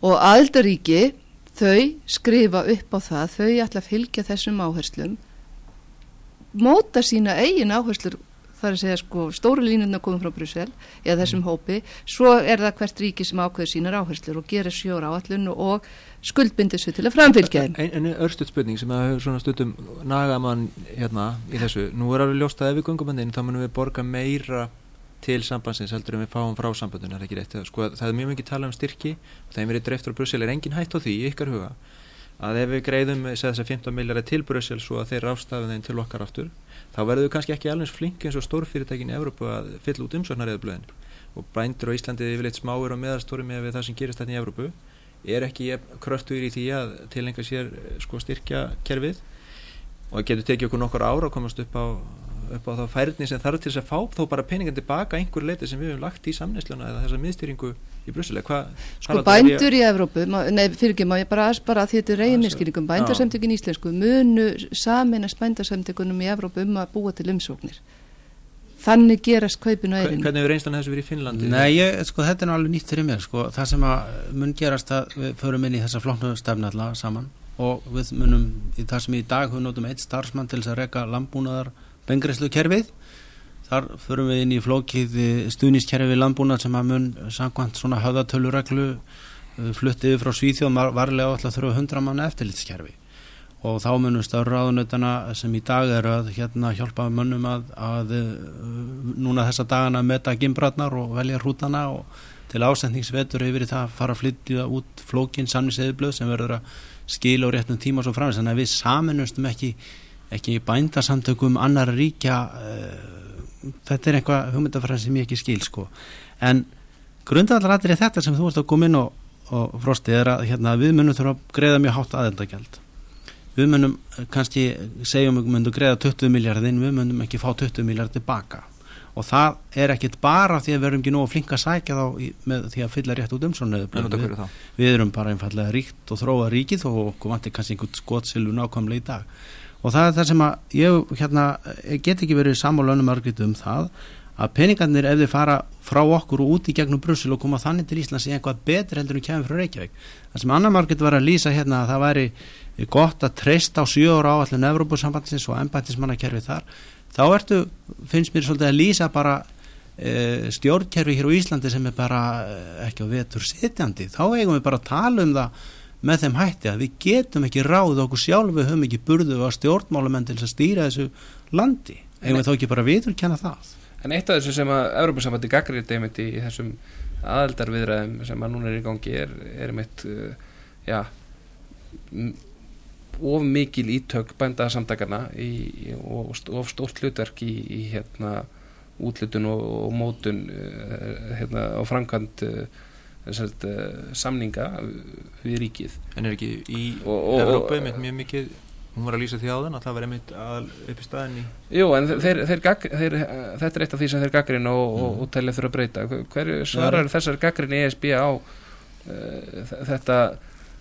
Og aldaríki þau skrifa upp á það þau ætla að fylgja þessum áherslum móta sína eigin áherslur þar að segja sko stóru línuna komum frá Brussel eða þessum hópi, svo er það hvert ríki sem ákveður sínar áherslur og gerir sjóra áallun og skuldbindir svo til að framfylgja þeim. En, en örstuð spurning sem að hefur svona stundum nagamann hérna í þessu, nú er alveg ljóst að ef við gungum hann inn þá munum við borga meira til sambandsins heldur en við fáum frá sambandun er ekki rétt, sko það er mjög mikið tala um styrki og það er verið dreiftur á Brussel, er engin hætt á því í ykkar huga að ef við greiðum þess að 15 milljara til Brussel svo að þeir rástafið þeim til okkar aftur þá verður við kannski ekki alveg flink eins og stórfyrirtækin í Evrópu að fylla út umsóknarriðablöðin og bændur á Íslandi yfirleitt smáir og meðarstóri með það sem gerist þetta í Evrópu. Er ekki kröftuður í því að tilenga sér sko styrkja kerfið og það getur tekið okkur nokkur ára að komast upp á, upp á þá færðni sem þarf til þess að fá þó bara peningan tilbaka einhver leiti sem við hefum lagt í samnæsluna eða þessa miðstýringu í Brussel Sko bændur í Evrópu nei fyrir ekki má ég bara aðspara að þetta er reyðin miskilningum bændarsamtökin í Íslensku munu saminast bændarsamtökunum í Evrópu um að búa til umsóknir. Þannig gerast kaupinu og eirinu Hvernig hefur einstaklega þessu verið í Finnlandi? Nei, ég, sko þetta er náttúrulega nýtt fyrir mér sko, það sem að mun gerast að við förum inn í þessa flóknu stefna alltaf saman og við munum í það sem í dag hún notum eitt starfsmann til þess að reyka landbúnaðar bengreslu kerfið Þar förum við inn í flókið stuðniskerfi landbúna sem að mun samkvæmt svona höfðatölureglu uh, fluttið frá Svíþjóð varlega alltaf þurfa 100 manna eftirlitskerfi. Og þá munum stafraðunutana sem í dag eru að hérna hjálpa mönnum að, að núna þessa dagana meta gimbratnar og velja hrútana og til ásendningsvetur hefur það að fara að flytja út flókin samniseðublöð sem verður að skila á réttum tíma og svo framins þannig að við saminustum ekki, ekki bændasamtökum annar ríkja uh, þetta er einhvað hugmyndafræð sem ég ekki skil sko. En grundallaratri er þetta sem þú ert að koma inn og og Frosti er að hérna, við munum þurfa að greiða mjög hátt aðeldagjald við munum eh, kannski segjum við munum greiða 20 miljardin við munum ekki fá 20 miljard tilbaka. Og það er ekkit bara því að við erum ekki að flinka að sækja þá í, með því að fylla rétt út um svona við, við erum bara einfallega ríkt og þróa ríkið og okkur vantir kannski einhvern skotsilvu nákvæmlega í dag og það er það sem að ég hérna, get ekki verið sammálunum um það að peningarnir ef þeir fara frá okkur og út í gegnum Brussel og koma þannig til Íslands í einhvað betur heldur en kemur frá Reykjavík. Það sem annar margit var að lýsa hérna að það væri gott að treysta á sjóra á allir Evrópusambandsins og embætismannakerfi þar. Þá ertu, finnst mér svolítið að lýsa bara e, stjórnkerfi hér á Íslandi sem er bara e, ekki á vetur sitjandi, þá eigum við bara að tala um það með þeim hætti að við getum ekki ráð okkur sjálf við höfum ekki burðu á stjórnmálamenn til að stýra þessu landi, við þá ekki bara vitur kenna það? En eitt af þessu sem að Európa-sambandi gaggrið einmitt í þessum aðaldarviðræðum sem að núna er í gangi er, er einmitt uh, já, of mikil ítök bændasamtakarna og of stórt hlutverk í, í hérna, útlutun og, og mótun uh, hérna, á framkvæmt uh, Sagt, uh, samninga við ríkið En er ekki í Európa mjög mikið hún var að lýsa því á þann að það var einmitt upp í staðin í Jú, en þeir, þeir, þeir, þetta er eitt af því sem þeir gaggrin og, mm. og, og telja þurfa að breyta hverju svarar ja. þessar gaggrin ESB á uh, þetta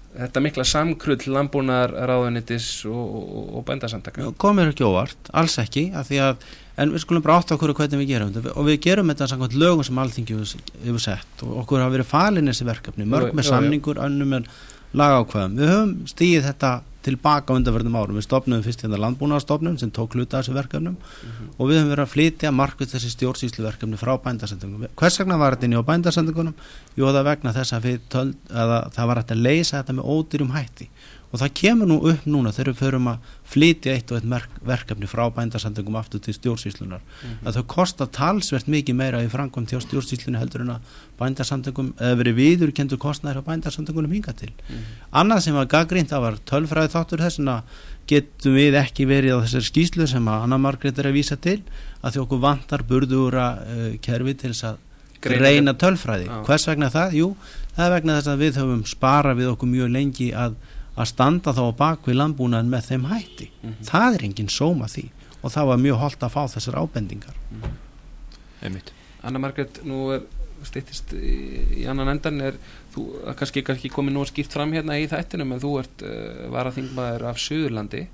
þetta mikla samkrull landbúnar ráðunitis og, og bændasamtaka komir ekki óvart, alls ekki að að, en við skulum bara átta okkur hvernig við gerum þetta og við gerum þetta samkvæmt lögum sem allþingi hefur sett og okkur hafa verið falin þessi verkefni, mörg með samningur önnum með lagákvæðum, við höfum stíðið þetta tilbaka undanverðum árum. Við stopnum fyrst hérna landbúnaðarstopnum sem tók hluta þessu verkefnum mm -hmm. og við höfum verið að flytja markvið þessi stjórnsýsluverkefni frá bændasendingum. Hvers vegna var þetta inn í bændasendingunum? Jú, það vegna þess að, töl, að það var hægt að leysa þetta með ódýrum hætti og það kemur nú upp núna þegar við förum að flytja eitt og eitt verkefni frá bændasendingum aftur til stjórnsýslunar mm að þau kostar talsvert mikið meira í frangum til stjórnsýslunni heldur en að bændasendingum eða verið viður kentur kostnæður á bændasendingunum hinga til. Mm annað sem var gaggrínt það var tölfræði þáttur þess að getum við ekki verið á þessari skýslu sem að Anna Margret er að vísa til að því okkur vantar burðúra uh, kerfi til þess að greina tölfræði. Ah. hvers vegna það? Jú, það er vegna þess að við höfum spara við okkur mjög lengi að að standa þá bakvið landbúnaðin með þeim hætti mm -hmm. það er enginn sóma því og það var mjög holdt að fá þessar ábendingar mm -hmm. Anna Margret, nú er stýttist í, í annan endan er þú kannski ekki komið nú skýrt fram hérna í þættinum en þú ert uh, varaþingmaður af Suðurlandi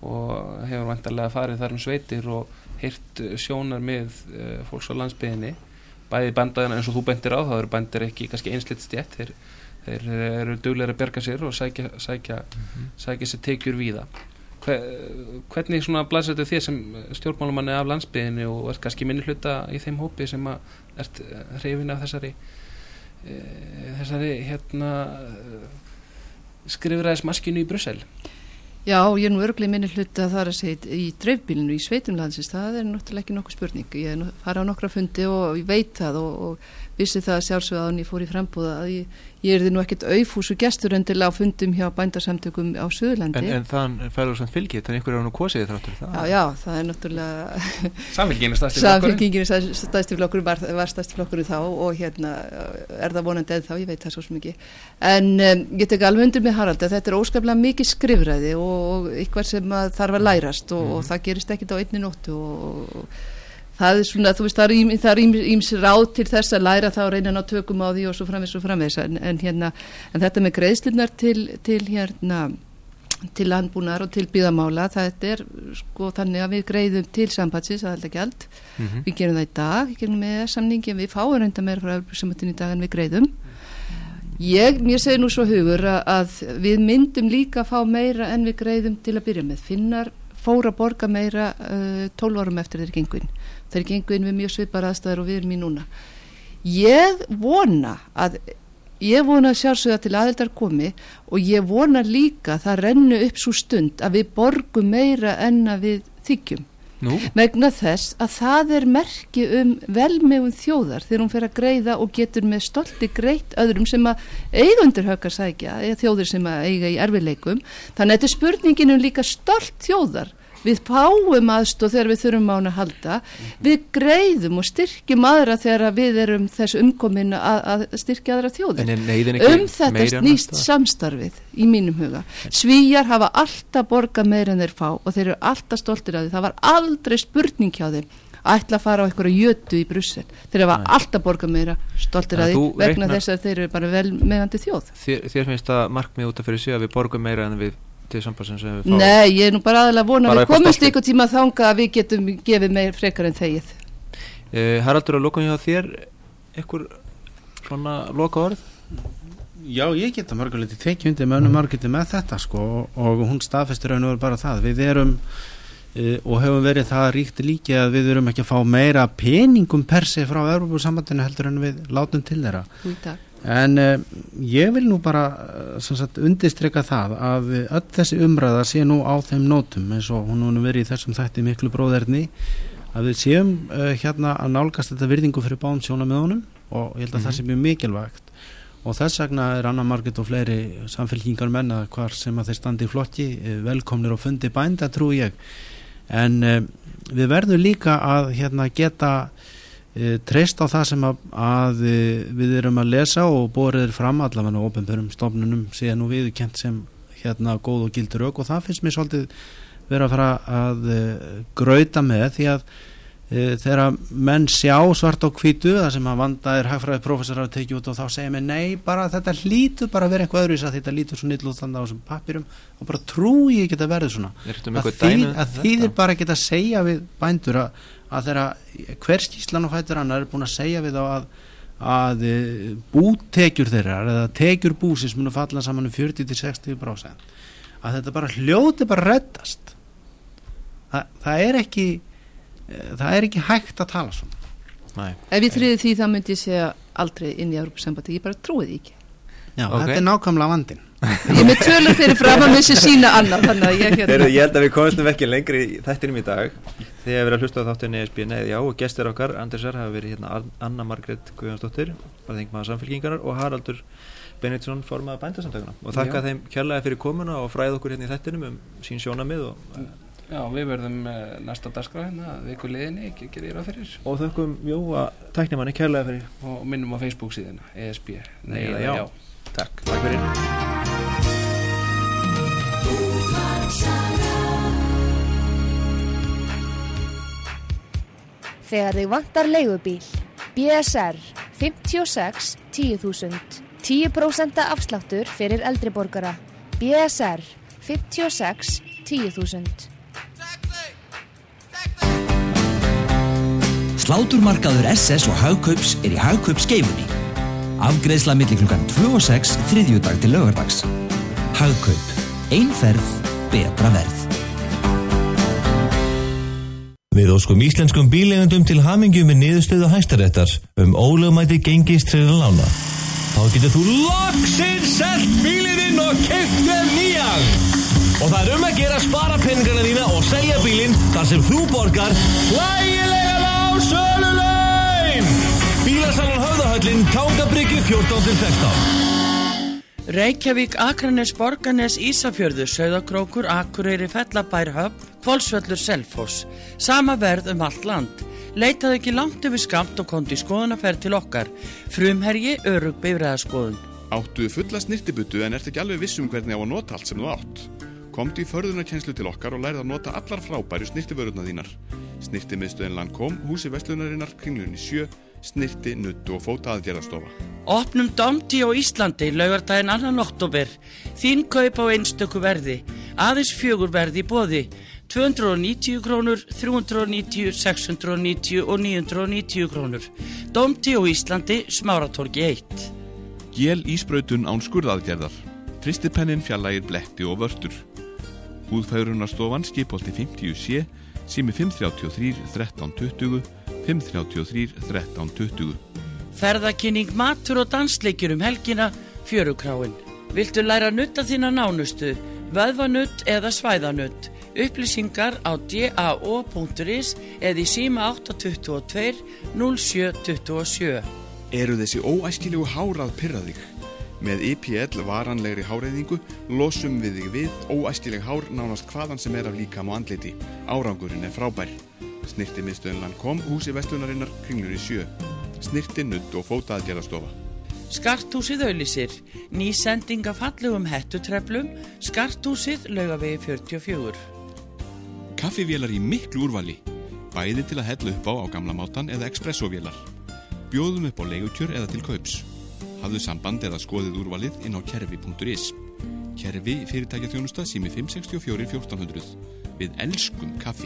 og hefur vantarlega farið þar um sveitir og heyrt sjónar með uh, fólks á landsbyðinni bæði bandaðina eins og þú bendir á þá eru bandir ekki kannski einslitt stjætt þeir þeir eru duglega að berga sér og sækja, sækja, mm -hmm. sækja sér tekjur víða. Hvernig svona blæsir þetta þér sem stjórnmálumanni af landsbyðinu og er kannski minni hluta í þeim hópi sem að ert hreyfin af þessari e, þessari hérna skrifræðis maskinu í Brussel? Já, ég er nú örglega minni hluta er að segja í dreifbílinu í sveitumlandsins, það er náttúrulega ekki nokkuð spurning, ég fara á nokkra fundi og ég veit það og, og vissi það sjálfsögða að hann ég fór í frambúða að ég ég er því nú ekkert auðfúsu gestur en til að fundum hjá bændarsamtökum á Suðurlandi. En, en þann færður svona fylgið, þannig einhverju á nú kosiði þráttur það? Já, já, það er náttúrulega Samfélgingin er stæðstiflokkurinn? Samfélgingin er stæðstiflokkurinn, var, var stæðstiflokkurinn þá og hérna er það vonandi eða þá, ég veit það svo mikið. En um, ég tek alveg undir með Harald að þetta er óskaplega mikið skrifræði og, og það er svona, þú veist, það er íms ráð til þess að læra það og reyna ná tökum á því og svo framvegs og framvegs en, en hérna, en þetta með greiðslunar til, til hérna til landbúnar og til byðamála það er sko þannig að við greiðum til sambatsins að þetta gælt mm -hmm. við gerum það í dag, við gerum með samningi við fáum reynda meira frá öllbjörnsamöndin í dag en við greiðum. Ég, mér segir nú svo hugur að, að við myndum líka að fá meira en við greiðum til að byrja með. Finnar fóra borga meira uh, 12 árum eftir þeirri genguinn þeir gengu inn við mjög svipar aðstæður og við erum í núna. Ég vona að ég vona sjálfsögða til aðeldar komi og ég vona líka það rennu upp svo stund að við borgum meira en að við þykjum. Nú? vegna þess að það er merki um velmegum þjóðar þegar hún fer að greiða og getur með stolti greitt öðrum sem að eigundur hökar sækja, eða þjóður sem að eiga í erfileikum þannig að þetta er spurningin um líka stolt þjóðar við fáum aðstóð þegar við þurfum á hann að halda. Við greiðum og styrkjum aðra þegar við erum þess umkomin að, að styrkja aðra þjóðir. Um þetta snýst samstarfið í mínum huga. Svíjar hafa alltaf borgað meira en þeir fá og þeir eru alltaf stoltir af því. Það var aldrei spurning hjá þeim að ætla að fara á einhverju jötu í Brussel. Þeir hafa alltaf borgað meira stoltir af því vegna reiknar- þess að þeir eru bara vel meðandi þjóð. Þér, þér finnst það markmið út af fyrir sig að við borgum meira en við til sambandsins sem við fáum. Nei, ég er nú bara aðalega að vona Bara við komumst ykkur tíma þanga að við getum gefið meir frekar en þegið. Uh, Haraldur að loka hjá þér einhver svona loka orð Já, ég geta mörguleiti tekið undir með önum margiti með þetta sko og, hún staðfestur raun og veru bara það. Við erum uh, og hefum verið það ríkt líki að við erum ekki að fá meira peningum per se frá Európa-sambandinu heldur en við látum til þeirra. Í dag en uh, ég vil nú bara sem sagt undistrykka það að öll þessi umræða sé nú á þeim nótum eins og hún hefur verið í þessum þætti miklu bróðerni að við séum uh, hérna að nálgast þetta virðingu fyrir báðum sjónamöðunum og ég held að það sé mjög mikilvægt. Og þess vegna er Anna Marget og fleiri samfélkingar menna hvar sem að þeir standi í flokki eh, velkomnir og fundi bænda trú ég. En uh, við verðum líka að hérna geta treyst á það sem að, að uh, við erum að lesa og borðir fram allavega á ofinbörum stofnunum síðan nú viðkent sem hérna góð og gildur og það finnst mér svolítið vera að fara að uh, grauta með því að uh, þegar menn sjá svart á hvítu það sem að vandaðir hagfræði professor hafa tekið út og þá segja mér nei bara þetta hlýtur bara að vera eitthvað öðruvis að þetta hlýtur svo nýll út þannig á þessum pappirum og bara trúi ég geta verið svona. Að, þýð, um að þýðir bara að geta að segja við bændur að, að þeirra hver skýslan og fættur annar er búin að segja við þá að að eh, bútekjur þeirra eða tekjur búsins munu falla saman um 40-60% að þetta bara hljóti bara reddast. Þa, það er ekki eh, það er ekki hægt að tala svona. Nei. Ef ég triði því þá myndi ég segja aldrei inn í Európa-sambandi, ég bara trúi því ekki. Já, Ok. þetta er nákvæmlega vandin Ég með tölur fyrir fram að missi sína annað þannig að ég hérna. Ég held að við komumstum ekki lengri í þættinum í dag. Þegar við erum að hlusta á þáttunni ESB Nei, já, og gestir okkar, Andersar, hafa verið hérna Anna Margrét Guðjónsdóttir bara þingmaður samfélkingarar og Haraldur Benediktsson formaða bændasamtökuna og þakka Já. þeim kærlega fyrir komuna og fræða okkur hérna í þættinum um sín sjónamið og, Já, við verðum eh, næsta dagskrá hérna viku liðinni, ekki gerir það fyrir. Og þökkum Jóa tæknimanni kærlega fyrir. Og minnum á Facebook síðuna ESB Nei eða já. Takk. Takk fyrir Þegar þig vantar leigubíl. BSR 56 10000. 10% afsláttur fyrir eldri borgara. BSR 56 10000. Sláturmarkaður SS og Hagkaups er í Hagkaupskeifunni. Afgreðsla millir klukkan 2 og 6 þriðjudag til lögardags. Hagkaup. Einferð, betra verð. Við óskum íslenskum bílegundum til hamingju með niðurstöðu hæstaréttar um ólögmæti gengist treyðan lána. Þá getur þú loksinn selt bílinn og þér nýjan. Og það er um að gera spara peningana þína og selja bílinn þar sem þú borgar hlægilega á sölulein. Bílasalun Höfðahöllin, Tangabryggi 14-16. Reykjavík, Akranes, Borganes, Ísafjörður, Sauðakrókur, Akureyri, Fellabær, Höfn, Kvolsvöllur, Selfoss. Sama verð um allt land. Leitaðu ekki langt yfir skamt og kondi skoðunaferð til okkar. Frumherji, örug bifræðaskoðun. Áttu fulla snirtibutu en ert ekki alveg viss um hvernig á að nota allt sem þú átt. Komdu í förðunarkenslu til okkar og lærið að nota allar frábæru snirtivörurna þínar. Snirtimiðstöðin Landkom, húsi Vestlunarinnar, kringlunni 7, snirti, nuttu og fóta aðgerðastofa. Opnum Domti á Íslandi laugardaginn annan oktober. Þín kaup á einstöku verði. Aðeins fjögur verði bóði. 290 krónur, 390, 690 og 990 krónur. Domti á Íslandi, Smáratorgi 1. Gél ísbrautun án skurðaðgerðar. Fristipennin fjallægir bletti og vörtur. Húðfæðrunarstofan skipolti 50 sé, sími 533 1320, 533 1320. Ferðakynning matur og dansleikjur um helgina, fjörukráin. Viltu læra nutta þína nánustu, vöðvanutt eða svæðanutt? Upplýsingar á dao.is eða í síma 822 0727. Eru þessi óæskilegu hárað pyrra þig? Með IPL varanlegri háreiðingu losum við þig við óæskileg hár nánast hvaðan sem er af líkam og andliti. Árangurinn er frábær. Snirti miðstöðin Lancome, húsi vestlunarinnar, kringlur í sjö. Snirti, nutt og fótaðgerðastofa. Skarthúsið auðlýsir, ný sending af fallegum hettutreflum, Skarthúsið laugavegi 44. Kaffivélar í miklu úrvali. Bæði til að hella upp á á gamla mátan eða expressovélar. Bjóðum upp á leigutjör eða til kaups. Hafðu samband eða skoðið úrvalið inn á kerfi.is. Kerfi fyrirtækja þjónusta sími 564 1400. Við elskum kaffi.